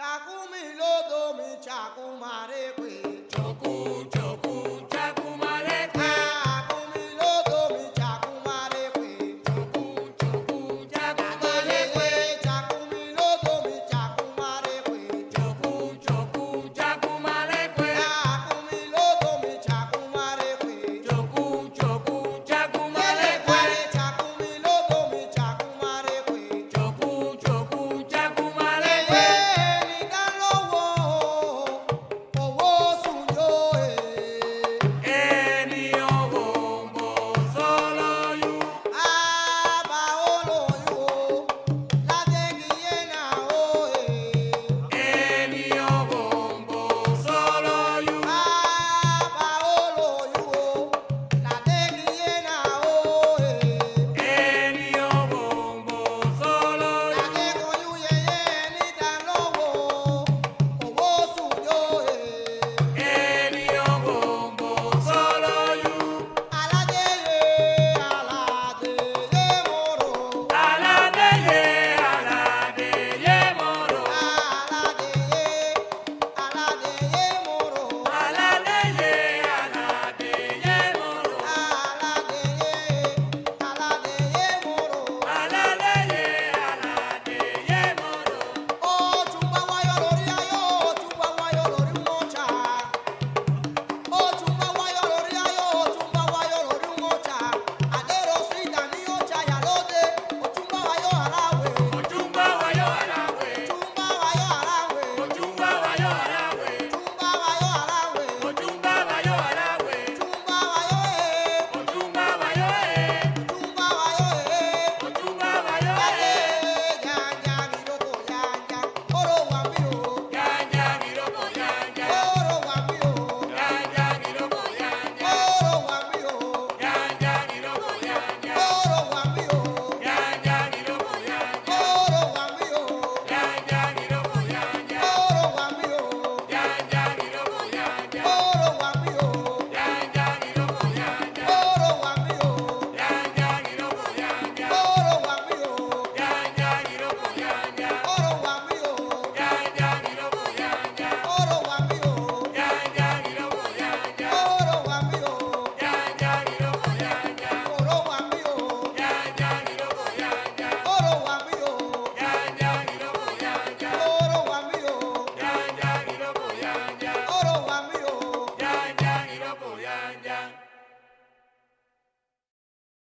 Chakumi lodo mi chakumare kwe. Choco, choco.